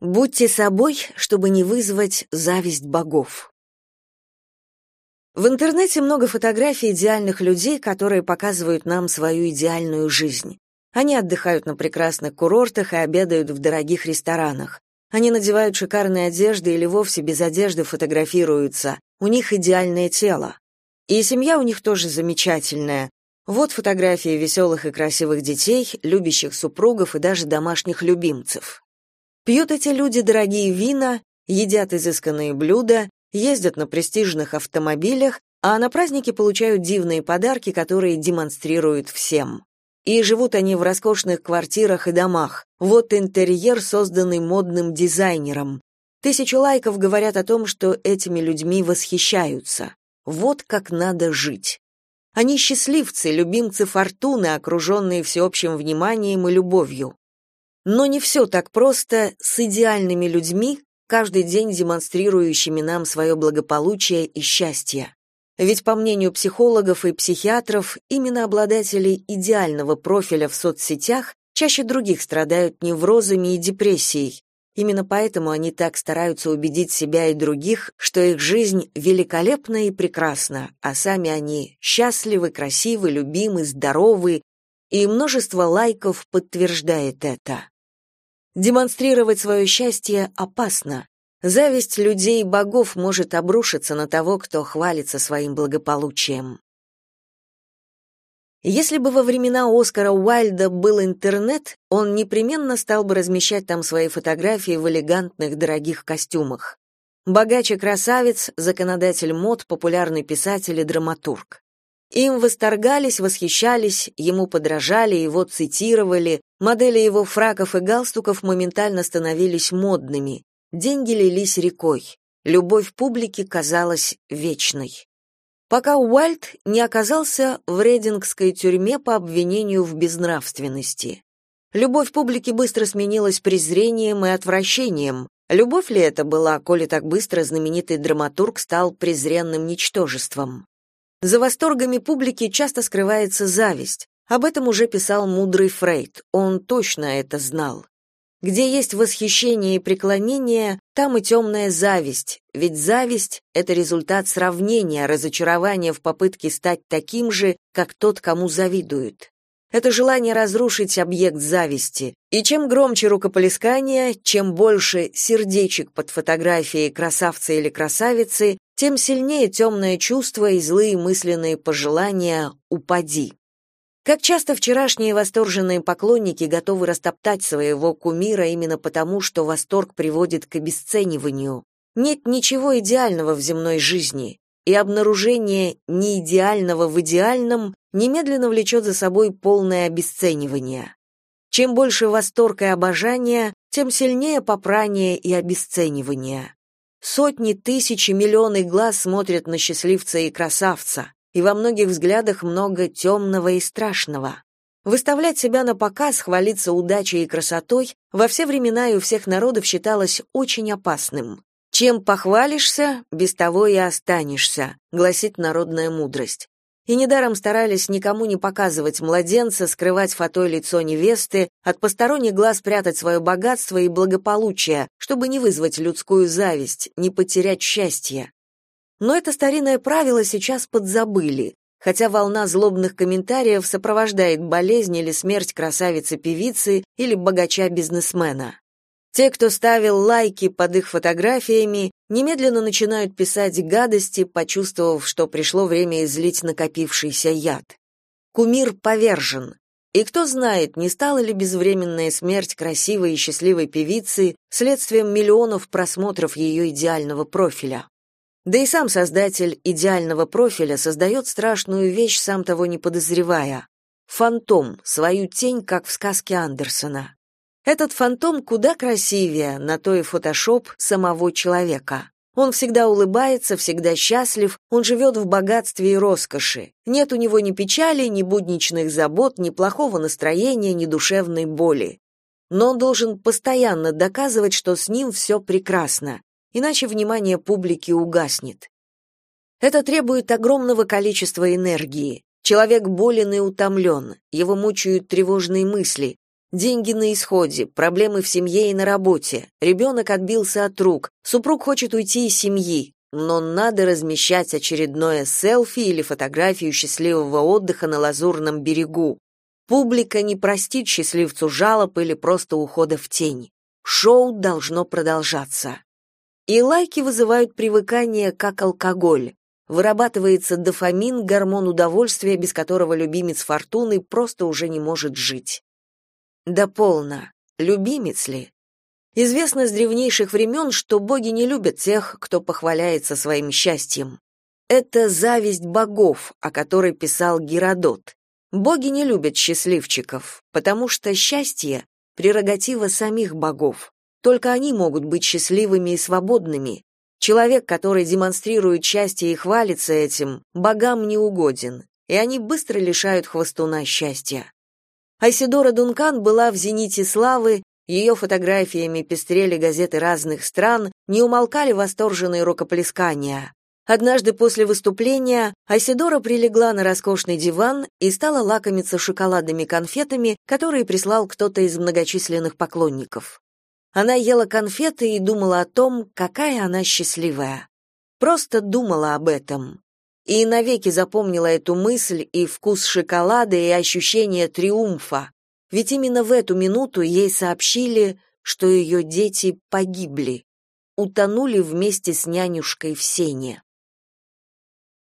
Будьте собой, чтобы не вызвать зависть богов. В интернете много фотографий идеальных людей, которые показывают нам свою идеальную жизнь. Они отдыхают на прекрасных курортах и обедают в дорогих ресторанах. Они надевают шикарные одежды или вовсе без одежды фотографируются. У них идеальное тело. И семья у них тоже замечательная. Вот фотографии веселых и красивых детей, любящих супругов и даже домашних любимцев. Пьют эти люди дорогие вина, едят изысканные блюда, ездят на престижных автомобилях, а на праздники получают дивные подарки, которые демонстрируют всем. И живут они в роскошных квартирах и домах. Вот интерьер, созданный модным дизайнером. Тысячи лайков говорят о том, что этими людьми восхищаются. Вот как надо жить. Они счастливцы, любимцы фортуны, окруженные всеобщим вниманием и любовью. Но не все так просто с идеальными людьми, каждый день демонстрирующими нам свое благополучие и счастье. Ведь, по мнению психологов и психиатров, именно обладатели идеального профиля в соцсетях чаще других страдают неврозами и депрессией. Именно поэтому они так стараются убедить себя и других, что их жизнь великолепна и прекрасна, а сами они счастливы, красивы, любимы, здоровы, и множество лайков подтверждает это. Демонстрировать свое счастье опасно. Зависть людей и богов может обрушиться на того, кто хвалится своим благополучием. Если бы во времена Оскара Уайльда был интернет, он непременно стал бы размещать там свои фотографии в элегантных дорогих костюмах. Богач и красавец, законодатель мод, популярный писатель и драматург. Им восторгались, восхищались, ему подражали, его цитировали, модели его фраков и галстуков моментально становились модными, деньги лились рекой, любовь публики казалась вечной. Пока Уальд не оказался в Редингской тюрьме по обвинению в безнравственности. Любовь публики быстро сменилась презрением и отвращением. Любовь ли это была, коли так быстро знаменитый драматург стал презренным ничтожеством? За восторгами публики часто скрывается зависть. Об этом уже писал мудрый Фрейд. Он точно это знал. Где есть восхищение и преклонение, там и темная зависть, ведь зависть — это результат сравнения, разочарования в попытке стать таким же, как тот, кому завидуют. Это желание разрушить объект зависти. И чем громче рукоплескание, чем больше сердечек под фотографией красавца или красавицы, тем сильнее темное чувство и злые мысленные пожелания «упади». Как часто вчерашние восторженные поклонники готовы растоптать своего кумира именно потому, что восторг приводит к обесцениванию. Нет ничего идеального в земной жизни, и обнаружение неидеального в идеальном немедленно влечет за собой полное обесценивание. Чем больше восторга и обожания, тем сильнее попрание и обесценивание. Сотни, тысячи, миллионы глаз смотрят на счастливца и красавца, и во многих взглядах много темного и страшного. Выставлять себя на показ, хвалиться удачей и красотой во все времена и у всех народов считалось очень опасным. Чем похвалишься, без того и останешься, гласит народная мудрость и недаром старались никому не показывать младенца, скрывать фото лицо невесты, от посторонних глаз прятать свое богатство и благополучие, чтобы не вызвать людскую зависть, не потерять счастье. Но это старинное правило сейчас подзабыли, хотя волна злобных комментариев сопровождает болезнь или смерть красавицы-певицы или богача-бизнесмена. Те, кто ставил лайки под их фотографиями, немедленно начинают писать гадости, почувствовав, что пришло время излить накопившийся яд. Кумир повержен. И кто знает, не стала ли безвременная смерть красивой и счастливой певицы следствием миллионов просмотров ее идеального профиля. Да и сам создатель идеального профиля создает страшную вещь, сам того не подозревая. Фантом, свою тень, как в сказке Андерсона. Этот фантом куда красивее, на то и фотошоп самого человека. Он всегда улыбается, всегда счастлив, он живет в богатстве и роскоши. Нет у него ни печали, ни будничных забот, ни плохого настроения, ни душевной боли. Но он должен постоянно доказывать, что с ним все прекрасно, иначе внимание публики угаснет. Это требует огромного количества энергии. Человек болен и утомлен, его мучают тревожные мысли, Деньги на исходе, проблемы в семье и на работе, ребенок отбился от рук, супруг хочет уйти из семьи, но надо размещать очередное селфи или фотографию счастливого отдыха на лазурном берегу. Публика не простит счастливцу жалоб или просто ухода в тень. Шоу должно продолжаться. И лайки вызывают привыкание, как алкоголь. Вырабатывается дофамин, гормон удовольствия, без которого любимец фортуны просто уже не может жить. Да полно. Любимец ли? Известно с древнейших времен, что боги не любят тех, кто похваляется своим счастьем. Это зависть богов, о которой писал Геродот. Боги не любят счастливчиков, потому что счастье — прерогатива самих богов. Только они могут быть счастливыми и свободными. Человек, который демонстрирует счастье и хвалится этим, богам не угоден, и они быстро лишают хвостуна счастья. Айсидора Дункан была в зените славы, ее фотографиями пестрели газеты разных стран, не умолкали восторженные рукоплескания. Однажды после выступления Айсидора прилегла на роскошный диван и стала лакомиться шоколадными конфетами, которые прислал кто-то из многочисленных поклонников. Она ела конфеты и думала о том, какая она счастливая. Просто думала об этом. И навеки запомнила эту мысль и вкус шоколада и ощущение триумфа. Ведь именно в эту минуту ей сообщили, что ее дети погибли, утонули вместе с нянюшкой в сене.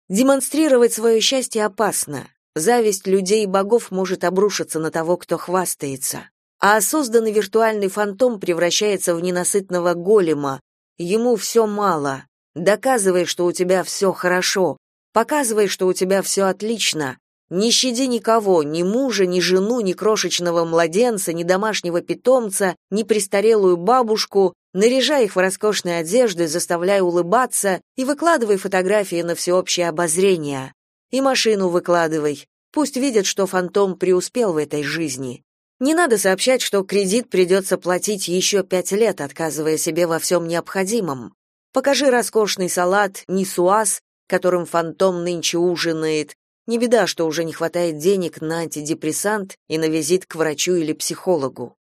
Демонстрировать свое счастье опасно. Зависть людей и богов может обрушиться на того, кто хвастается а созданный виртуальный фантом превращается в ненасытного голема. Ему все мало. Доказывай, что у тебя все хорошо. Показывай, что у тебя все отлично. Не щади никого, ни мужа, ни жену, ни крошечного младенца, ни домашнего питомца, ни престарелую бабушку, наряжай их в роскошные одежды, заставляй улыбаться и выкладывай фотографии на всеобщее обозрение. И машину выкладывай. Пусть видят, что фантом преуспел в этой жизни. Не надо сообщать, что кредит придется платить еще пять лет, отказывая себе во всем необходимом. Покажи роскошный салат, нисуаз, которым фантом нынче ужинает. Не беда, что уже не хватает денег на антидепрессант и на визит к врачу или психологу.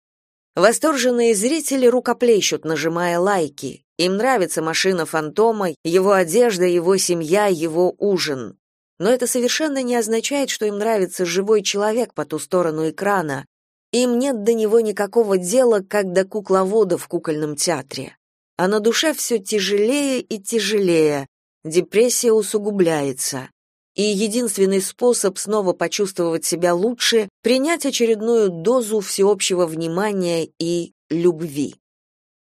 Восторженные зрители рукоплещут, нажимая лайки. Им нравится машина фантома, его одежда, его семья, его ужин. Но это совершенно не означает, что им нравится живой человек по ту сторону экрана, им нет до него никакого дела, как до кукловода в кукольном театре. А на душе все тяжелее и тяжелее, депрессия усугубляется. И единственный способ снова почувствовать себя лучше — принять очередную дозу всеобщего внимания и любви.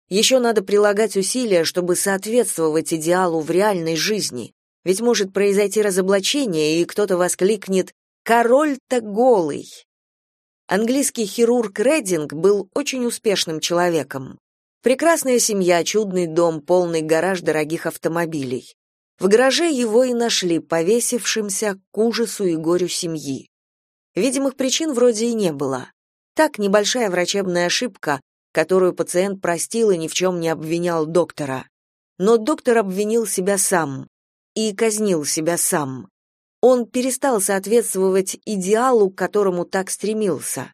Еще надо прилагать усилия, чтобы соответствовать идеалу в реальной жизни. Ведь может произойти разоблачение, и кто-то воскликнет «Король-то голый!» Английский хирург Рединг был очень успешным человеком. Прекрасная семья, чудный дом, полный гараж дорогих автомобилей. В гараже его и нашли повесившимся к ужасу и горю семьи. Видимых причин вроде и не было. Так небольшая врачебная ошибка, которую пациент простил и ни в чем не обвинял доктора. Но доктор обвинил себя сам и казнил себя сам. Он перестал соответствовать идеалу, к которому так стремился.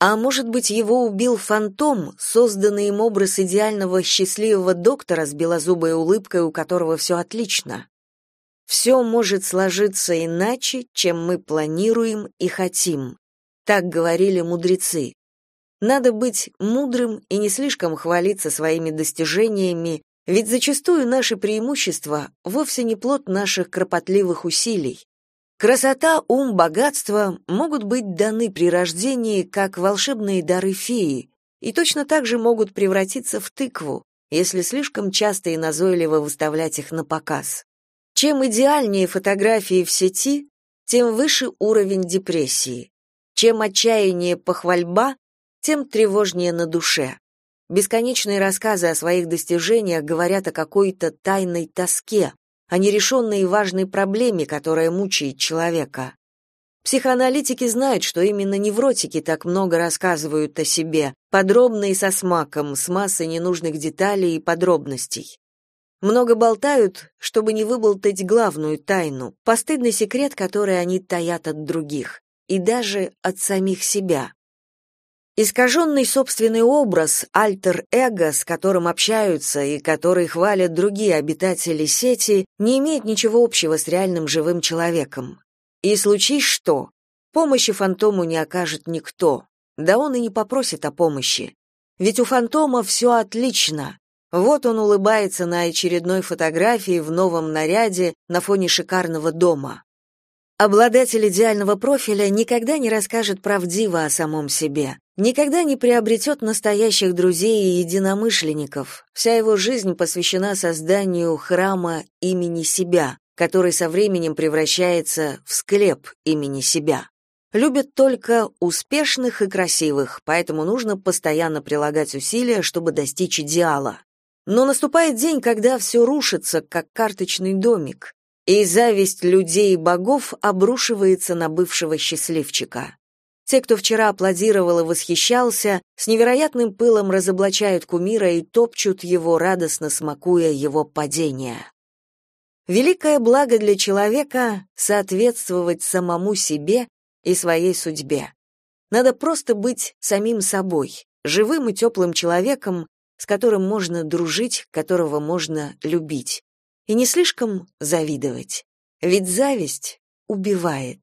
А может быть, его убил фантом, созданный им образ идеального счастливого доктора с белозубой улыбкой, у которого все отлично. Все может сложиться иначе, чем мы планируем и хотим. Так говорили мудрецы. Надо быть мудрым и не слишком хвалиться своими достижениями, ведь зачастую наши преимущества вовсе не плод наших кропотливых усилий. Красота, ум, богатство могут быть даны при рождении как волшебные дары феи, и точно так же могут превратиться в тыкву, если слишком часто и назойливо выставлять их на показ. Чем идеальнее фотографии в сети, тем выше уровень депрессии. Чем отчаяннее похвальба, тем тревожнее на душе. Бесконечные рассказы о своих достижениях говорят о какой-то тайной тоске, о нерешенной и важной проблеме, которая мучает человека. Психоаналитики знают, что именно невротики так много рассказывают о себе, подробно и со смаком, с массой ненужных деталей и подробностей. Много болтают, чтобы не выболтать главную тайну, постыдный секрет, который они таят от других, и даже от самих себя. Искаженный собственный образ, альтер-эго, с которым общаются и который хвалят другие обитатели сети, не имеет ничего общего с реальным живым человеком. И случись что, помощи фантому не окажет никто, да он и не попросит о помощи. Ведь у фантома все отлично. Вот он улыбается на очередной фотографии в новом наряде на фоне шикарного дома. Обладатель идеального профиля никогда не расскажет правдиво о самом себе, никогда не приобретет настоящих друзей и единомышленников. Вся его жизнь посвящена созданию храма имени себя, который со временем превращается в склеп имени себя любят только успешных и красивых, поэтому нужно постоянно прилагать усилия, чтобы достичь идеала. Но наступает день, когда все рушится, как карточный домик, и зависть людей и богов обрушивается на бывшего счастливчика. Те, кто вчера аплодировал и восхищался, с невероятным пылом разоблачают кумира и топчут его, радостно смакуя его падение. Великое благо для человека — соответствовать самому себе и своей судьбе. Надо просто быть самим собой, живым и теплым человеком, с которым можно дружить, которого можно любить. И не слишком завидовать. Ведь зависть убивает.